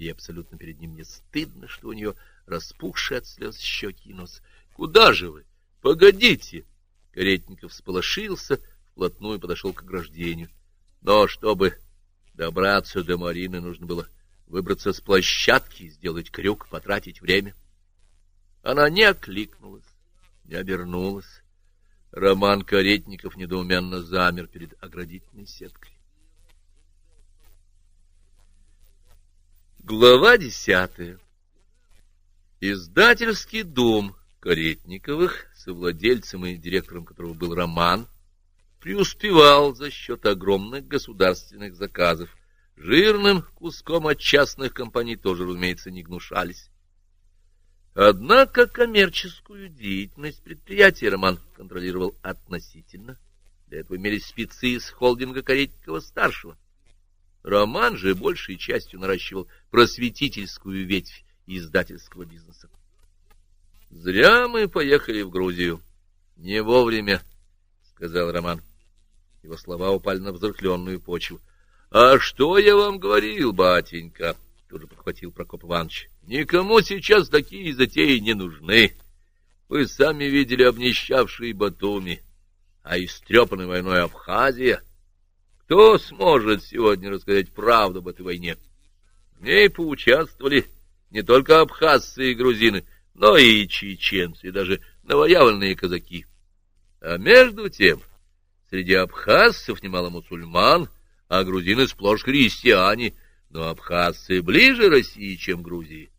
И абсолютно перед ним не стыдно, что у нее распухшие от слез щеки и нос. — Куда же вы? Погодите! Каретников сполошился, вплотную подошел к ограждению. Но чтобы добраться до Марины, нужно было выбраться с площадки, сделать крюк, потратить время. Она не окликнулась, не обернулась. Роман Каретников недоуменно замер перед оградительной сеткой. Глава десятая Издательский дом Каретниковых, совладельцем и директором которого был Роман, преуспевал за счет огромных государственных заказов. Жирным куском от частных компаний тоже, разумеется, не гнушались. Однако коммерческую деятельность предприятия Роман контролировал относительно. Для этого имелись спецы из холдинга Каретникова-старшего. Роман же большей частью наращивал просветительскую ветвь издательского бизнеса. «Зря мы поехали в Грузию. Не вовремя», — сказал Роман. Его слова упали на взрыхленную почву. «А что я вам говорил, батенька?» — тут же подхватил Прокоп Иванович. «Никому сейчас такие затеи не нужны. Вы сами видели обнищавшие Батуми, а истрепанной войной Абхазия. Кто сможет сегодня рассказать правду об этой войне? В ней поучаствовали не только абхазцы и грузины, но и чеченцы, и даже новоявленные казаки. А между тем, среди абхазцев немало мусульман, а грузины сплошь христиане, но абхазцы ближе России, чем Грузии.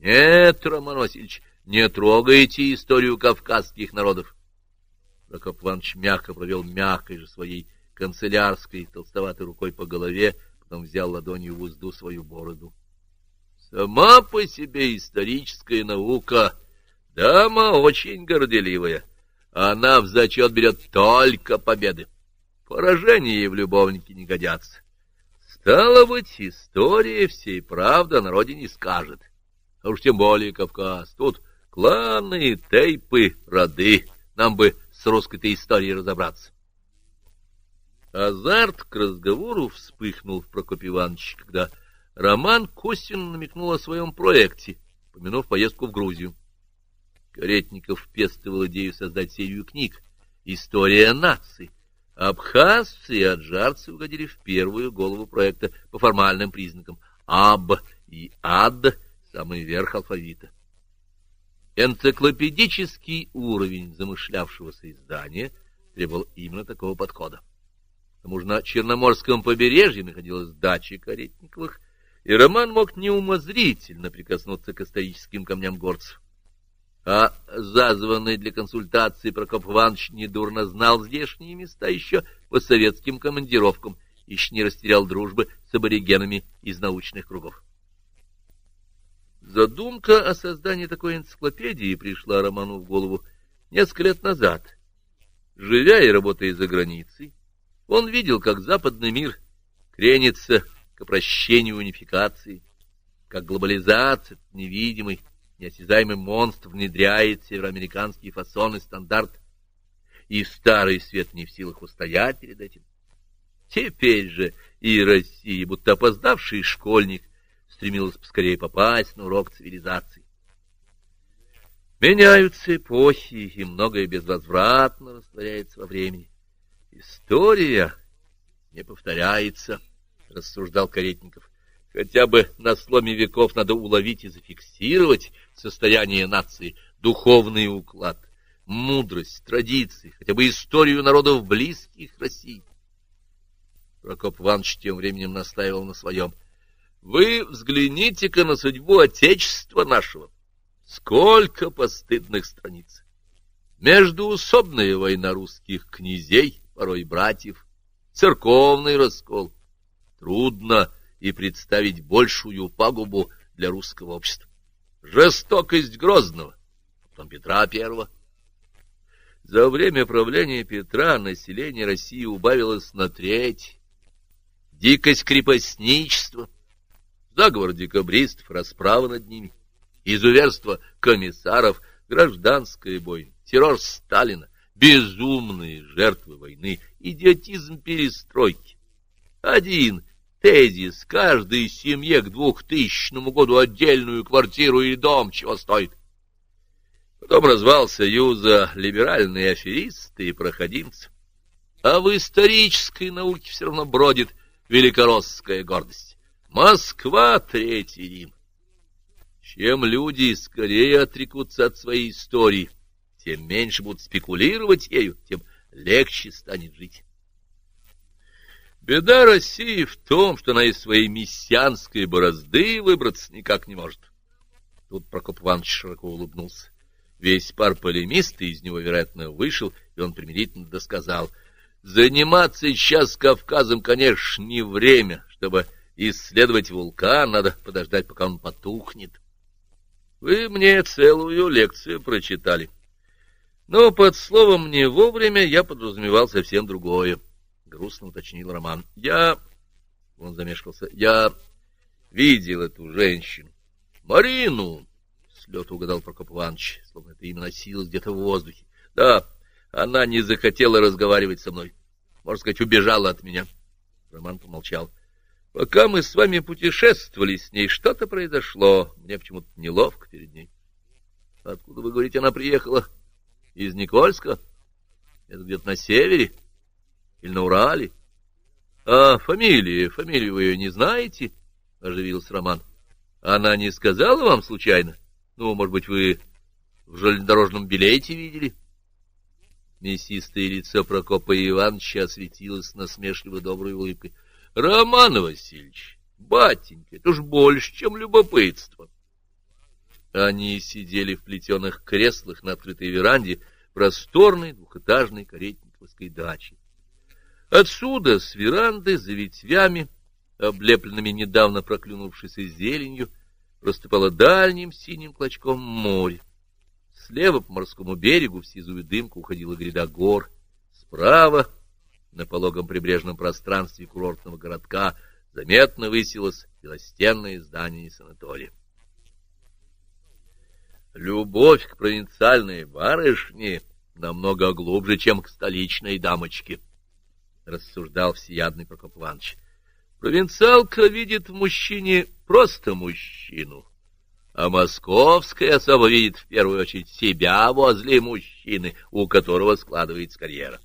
Нет, Роман Васильевич, не трогайте историю кавказских народов. Прокоп Иванович мягко провел мягкой же своей канцелярской толстоватой рукой по голове, потом взял ладонью в узду свою бороду. Сама по себе историческая наука, дама очень горделивая. Она в зачет берет только победы. Поражения ей в любовнике не годятся. Стало быть, история всей правды о народе не скажет. А уж тем более Кавказ. Тут кланы, тейпы, роды. Нам бы с русской-то историей разобраться. Азарт к разговору вспыхнул в Прокопе Ивановиче, когда Роман косвенно намекнул о своем проекте, помянув поездку в Грузию. Каретников пестовал идею создать серию книг «История наций». Абхазцы и аджарцы угодили в первую голову проекта по формальным признакам. Аб и Ад — самый верх алфавита. Энциклопедический уровень замышлявшегося издания требовал именно такого подхода. К тому же на Черноморском побережье находилась дача Каретниковых — и Роман мог неумозрительно прикоснуться к историческим камням горцев. А зазванный для консультации Прокоп Иванович недурно знал здешние места еще по советским командировкам, еще не растерял дружбы с аборигенами из научных кругов. Задумка о создании такой энциклопедии пришла Роману в голову несколько лет назад. Живя и работая за границей, он видел, как западный мир кренится к упрощению унификации, как глобализация, невидимый, неосязаемый монстр внедряет североамериканский фасон и стандарт, и старый свет не в силах устоять перед этим. Теперь же и Россия, будто опоздавший школьник, стремилась поскорее попасть на урок цивилизации. Меняются эпохи, и многое безвозвратно растворяется во времени. История не повторяется. — рассуждал Каретников. Хотя бы на сломе веков надо уловить и зафиксировать состояние нации, духовный уклад, мудрость, традиции, хотя бы историю народов близких России. Прокоп Иванович тем временем настаивал на своем. Вы взгляните-ка на судьбу Отечества нашего. Сколько постыдных страниц! Междуусобная война русских князей, порой братьев, церковный раскол — Трудно и представить большую пагубу для русского общества. Жестокость Грозного, потом Петра Первого. За время правления Петра население России убавилось на треть. Дикость крепостничества, заговор декабристов, расправа над ними, изуверство комиссаров, гражданская бойня, террор Сталина, безумные жертвы войны, идиотизм перестройки. Один тезис каждой семье к двухтысячному году отдельную квартиру или дом чего стоит. Потом развал Союза либеральные аферисты и проходимцы. А в исторической науке все равно бродит великоросская гордость. Москва — Третий Рим. Чем люди скорее отрекутся от своей истории, тем меньше будут спекулировать ею, тем легче станет жить. Беда России в том, что она из своей мессианской борозды выбраться никак не может. Тут Прокоп Иванович широко улыбнулся. Весь пар полемиста из него, вероятно, вышел, и он примирительно досказал. Заниматься сейчас Кавказом, конечно, не время, чтобы исследовать вулкан, надо подождать, пока он потухнет. Вы мне целую лекцию прочитали. Но под словом «не вовремя» я подразумевал совсем другое. Грустно уточнил Роман. Я... Он замешкался. Я видел эту женщину. Марину! С угадал Прокоп Иванович, словно это имя носилось где-то в воздухе. Да, она не захотела разговаривать со мной. Можно сказать, убежала от меня. Роман помолчал. Пока мы с вами путешествовали с ней, что-то произошло. Мне почему-то неловко перед ней. Откуда, вы говорите, она приехала? Из Никольска? Это где-то на севере? Или на Урале? А фамилии, фамилию вы ее не знаете? Оживился Роман. Она не сказала вам случайно? Ну, может быть, вы в железнодорожном билете видели? Мясистое лицо Прокопа Ивановича осветилось насмешливо доброй улыбкой. — Роман Васильевич, батенька, это уж больше, чем любопытство. Они сидели в плетеных креслах на открытой веранде просторной двухэтажной каретниковской дачи. Отсюда, с веранды, за ветвями, облепленными недавно проклюнувшейся зеленью, проступало дальним синим клочком море. Слева по морскому берегу в сизую дымку уходила гряда гор. Справа на пологом прибрежном пространстве курортного городка заметно высилось белостенное здание санатория. Любовь к провинциальной барышне намного глубже, чем к столичной дамочке, — рассуждал всеядный Прокоп Иванович. Провинциалка видит в мужчине просто мужчину, а московская особо видит в первую очередь себя возле мужчины, у которого складывается карьера.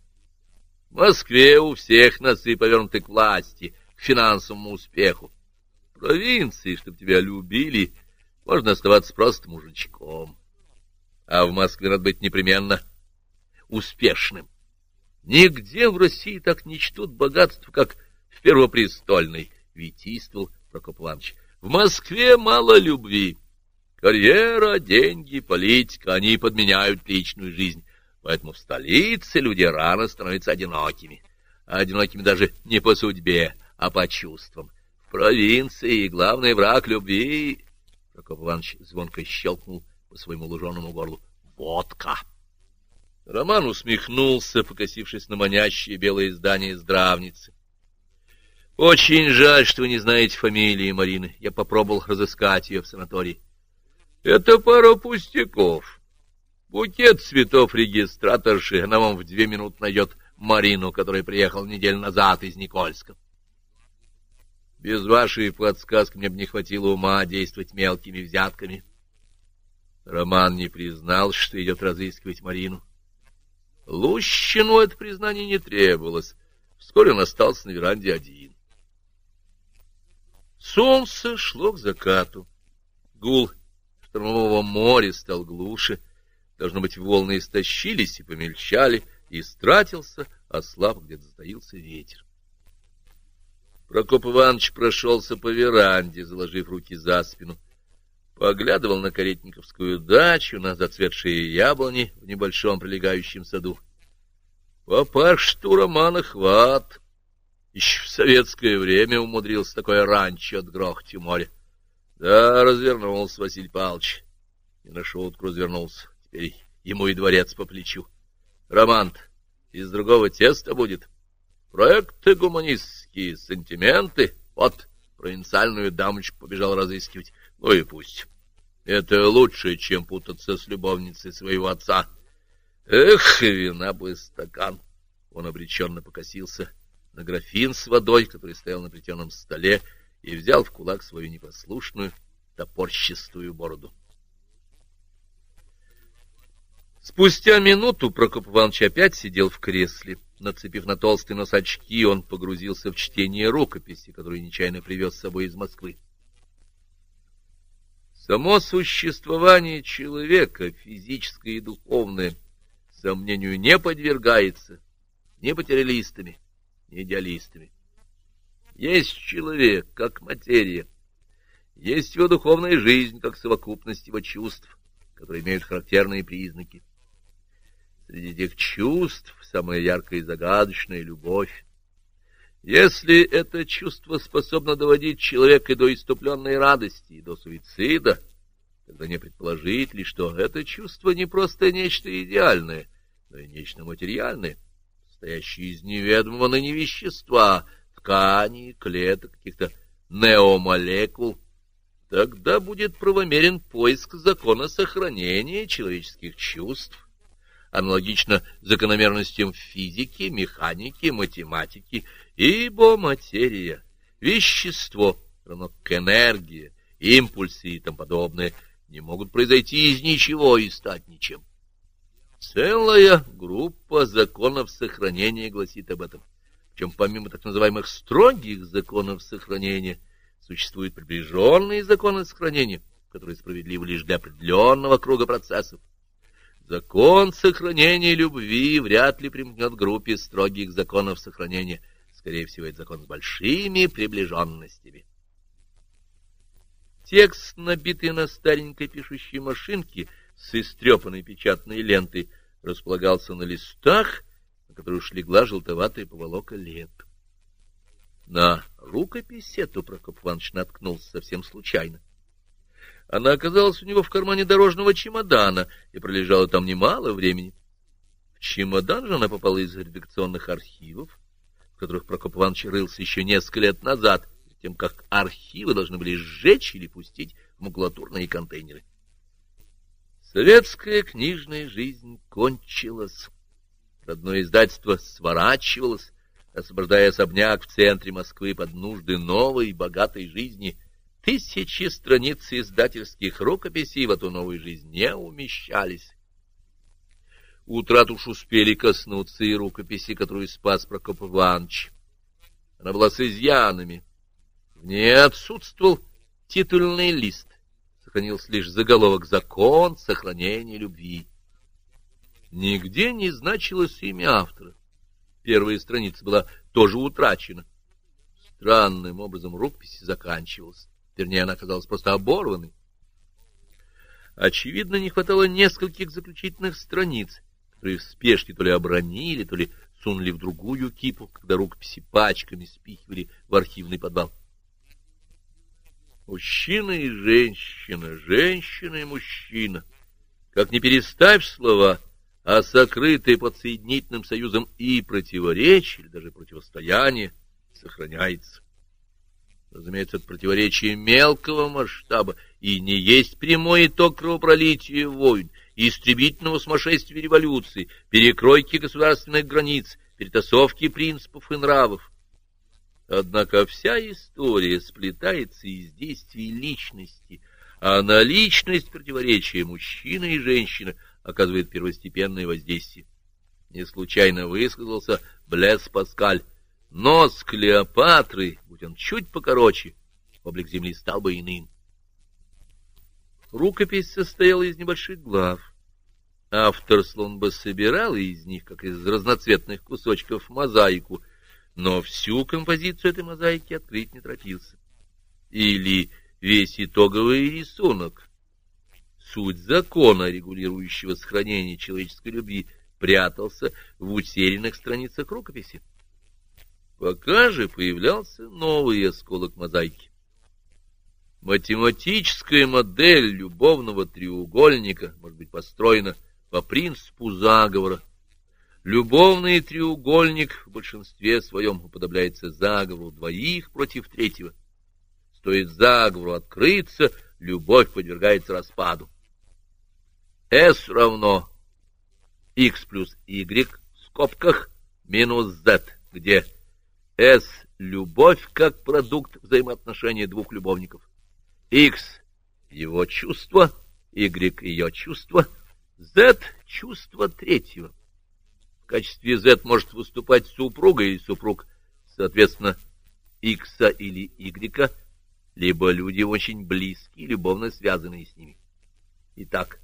В Москве у всех носы повернуты к власти, к финансовому успеху. В провинции, чтобы тебя любили, можно оставаться просто мужичком. А в Москве надо быть непременно успешным. Нигде в России так не чтут богатство, как в Первопрестольной, витийствовал Прокоп Иванович. В Москве мало любви. Карьера, деньги, политика, они подменяют личную жизнь. Поэтому в столице люди рано становятся одинокими. Одинокими даже не по судьбе, а по чувствам. В провинции главный враг любви... Прокоп Иванович звонко щелкнул по своему луженому горлу. Водка! Роман усмехнулся, покосившись на манящее белое здание здравницы. — Очень жаль, что вы не знаете фамилии Марины. Я попробовал разыскать ее в санатории. — Это пара пустяков. Букет цветов регистраторши, она вам в две минуты найдет Марину, которая приехала неделю назад из Никольска. Без вашей подсказки мне бы не хватило ума действовать мелкими взятками. Роман не признал, что идет разыскивать Марину. Лущину это признание не требовалось. Вскоре он остался на веранде один. Солнце шло к закату. Гул штормового моря стал глуше. Должно быть, волны истощились и помельчали, и стратился, ослаб, где-то затаился ветер. Прокоп Иванович прошелся по веранде, заложив руки за спину. Поглядывал на Каретниковскую дачу, на зацветшие яблони в небольшом прилегающем саду. Папаш-то Романа хват. Еще в советское время умудрился такое ранчо отгрохать у моря. Да, развернулся Василий Павлович. И на шутку развернулся. Теперь ему и дворец по плечу. роман из другого теста будет. Проекты гуманистские, сантименты. Вот, провинциальную дамочку побежал разыскивать. Ну и пусть. Это лучше, чем путаться с любовницей своего отца. Эх, вина бы стакан! Он обреченно покосился на графин с водой, который стоял на плетеном столе, и взял в кулак свою непослушную, топорщистую бороду. Спустя минуту Прокоп Иванович опять сидел в кресле. Нацепив на толстый нос очки, он погрузился в чтение рукописи, которую нечаянно привез с собой из Москвы. Само существование человека, физическое и духовное, сомнению не подвергается ни материалистами, ни идеалистами. Есть человек, как материя, есть его духовная жизнь, как совокупность его чувств, которые имеют характерные признаки. Среди этих чувств самая яркая и загадочная — любовь. Если это чувство способно доводить человека до иступленной радости и до суицида, тогда не предположить ли, что это чувство не просто нечто идеальное, но и нечто материальное, состоящее из неведомого ныне вещества, тканей, клеток, каких-то неомолекул, тогда будет правомерен поиск закона сохранения человеческих чувств, аналогично закономерностям физики, механики, математики, ибо материя, вещество, равно к энергии, импульсы и тому подобное, не могут произойти из ничего и стать ничем. Целая группа законов сохранения гласит об этом. Причем помимо так называемых строгих законов сохранения, существуют приближенные законы сохранения, которые справедливы лишь для определенного круга процессов. Закон сохранения любви вряд ли примкнет группе строгих законов сохранения. Скорее всего, это закон с большими приближенностями. Текст, набитый на старенькой пишущей машинке с истрепанной печатной лентой, располагался на листах, на которых легла желтоватая поволока лет. На рукопись эту Прокоп Иванович наткнулся совсем случайно. Она оказалась у него в кармане дорожного чемодана и пролежала там немало времени. В чемодан же она попала из редакционных архивов, в которых Прокоп Иванович рылся еще несколько лет назад, тем как архивы должны были сжечь или пустить в макулатурные контейнеры. Советская книжная жизнь кончилась. Родное издательство сворачивалось, освобождая особняк в центре Москвы под нужды новой богатой жизни — Тысячи страниц издательских рукописей в эту новую жизнь не умещались. Утрат уж успели коснуться и рукописи, которую спас Прокоп Иванович. Она была с изъянами. В ней отсутствовал титульный лист. Сохранился лишь заголовок «Закон сохранения любви». Нигде не значилось имя автора. Первая страница была тоже утрачена. Странным образом рукопись заканчивалась. Вернее, она оказалась просто оборванной. Очевидно, не хватало нескольких заключительных страниц, которые в спешке то ли обронили, то ли сунули в другую кипу, когда рукописи пачками спихивали в архивный подвал. Мужчина и женщина, женщина и мужчина. Как не переставь слова, а сокрытые под соединительным союзом и противоречие, или даже противостояние, сохраняется. Разумеется, это противоречие мелкого масштаба и не есть прямой итог кровопролития войн, истребительного сумасшествия революции, перекройки государственных границ, перетасовки принципов и нравов. Однако вся история сплетается из действий личности, а на личность противоречия мужчина и женщина оказывает первостепенное воздействие. Не случайно высказался Блес Паскаль, Нос Клеопатры, будь он чуть покороче, облик земли стал бы иным. Рукопись состояла из небольших глав. Автор словно бы собирал из них, как из разноцветных кусочков, мозаику, но всю композицию этой мозаики открыть не торопился. Или весь итоговый рисунок, суть закона, регулирующего сохранение человеческой любви, прятался в утерянных страницах рукописи. Пока же появлялся новый осколок мозаики. Математическая модель любовного треугольника может быть построена по принципу заговора. Любовный треугольник в большинстве своем уподобляется заговору двоих против третьего. Стоит заговору открыться, любовь подвергается распаду. S равно x плюс y в скобках минус z, где S — любовь как продукт взаимоотношений двух любовников. X — его чувство, Y — ее чувство, Z — чувство третьего. В качестве Z может выступать супруга или супруг, соответственно, X или Y, либо люди очень близкие, любовно связанные с ними. Итак,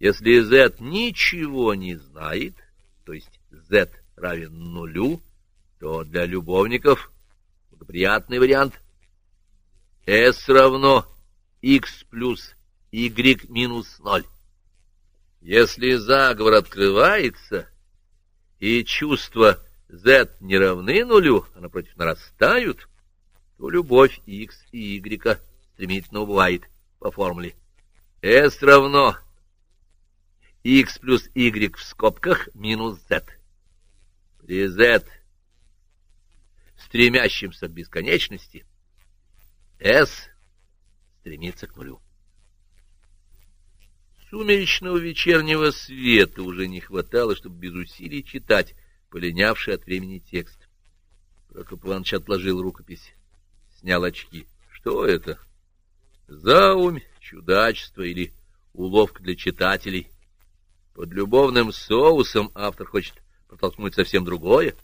если Z ничего не знает, то есть Z равен нулю, то для любовников благоприятный вариант S равно X плюс Y минус 0. Если заговор открывается, и чувства Z не равны нулю, а напротив нарастают, то любовь X и Y стремительно убывает по формуле S равно X плюс Y в скобках минус Z. При Z стремящимся к бесконечности, S стремится к нулю. Сумеречного вечернего света уже не хватало, чтобы без усилий читать полинявший от времени текст. Прокоп Иванович отложил рукопись, снял очки. Что это? Заумь, чудачество или уловка для читателей? Под любовным соусом автор хочет протолкнуть совсем другое?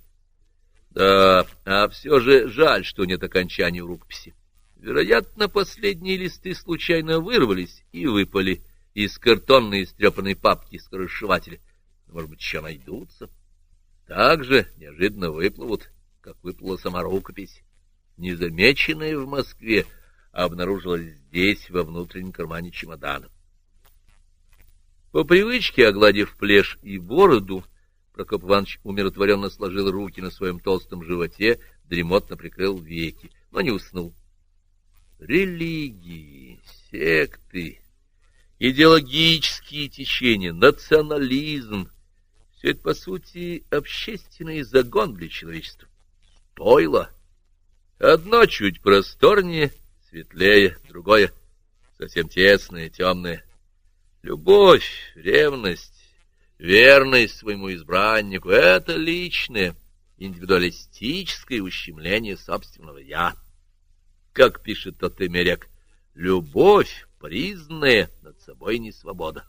Да, а все же жаль, что нет окончания рукописи. Вероятно, последние листы случайно вырвались и выпали из картонной истрепанной папки скоросшивателя. Может быть, еще найдутся. Так же неожиданно выплывут, как выплыла сама рукопись. Незамеченная в Москве обнаружилась здесь, во внутреннем кармане чемодана. По привычке, огладив плешь и бороду, Прокоп Иванович умиротворенно сложил руки на своем толстом животе, дремотно прикрыл веки, но не уснул. Религии, секты, идеологические течения, национализм — все это, по сути, общественный загон для человечества. Стоило. Одно чуть просторнее, светлее, другое совсем тесное, темное. Любовь, ревность, верность своему избраннику — это личное, индивидуалистическое ущемление собственного «я». Как пишет тот любовь признанная над собой не свобода.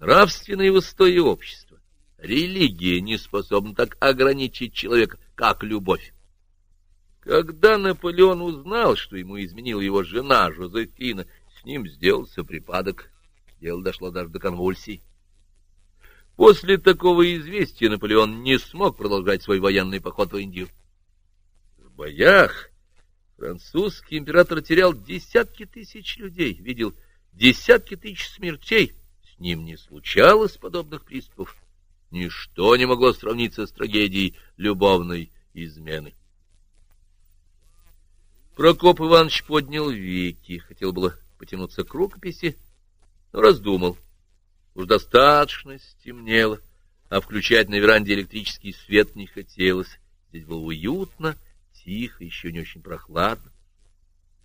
Нравственные устои общества, религия не способна так ограничить человека, как любовь. Когда Наполеон узнал, что ему изменила его жена Жозефина, с ним сделался припадок. Дело дошло даже до конвульсий. После такого известия Наполеон не смог продолжать свой военный поход в Индию. В боях Французский император терял десятки тысяч людей, видел десятки тысяч смертей. С ним не случалось подобных приступов. Ничто не могло сравниться с трагедией любовной измены. Прокоп Иванович поднял веки, хотел было потянуться к рукописи, но раздумал. Уж достаточно стемнело, а включать на веранде электрический свет не хотелось. Здесь было уютно тихо, еще не очень прохладно.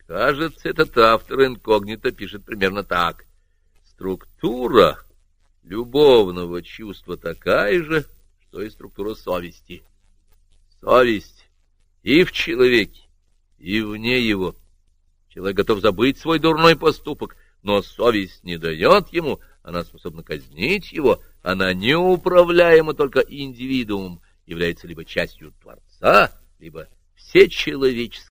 Кажется, этот автор инкогнито пишет примерно так. Структура любовного чувства такая же, что и структура совести. Совесть и в человеке, и вне его. Человек готов забыть свой дурной поступок, но совесть не дает ему, она способна казнить его, она неуправляема только индивидуумом, является либо частью Творца, либо все человеческое